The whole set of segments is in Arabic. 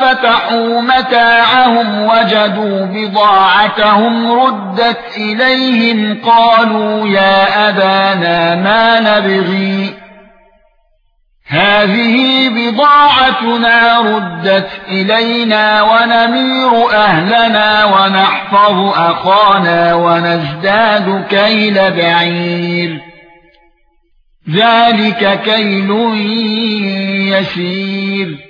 فتحوا متاعهم وجدوا بضاعتهم ردت اليهم قالوا يا ابانا ما نبغي هذه بضاعتنا ردت الينا ونمير اهلنا ونحفظ اخانا ونزداد كيل بعير ذلك كيل يسير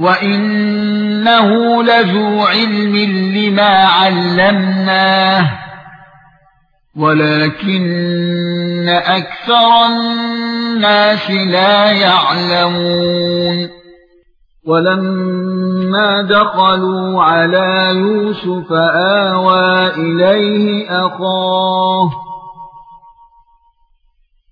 وانه لذو علم لما علمناه ولكن أكثر الناس لا يعلمون ولما دخلوا على يوسف آوى إليه أخاه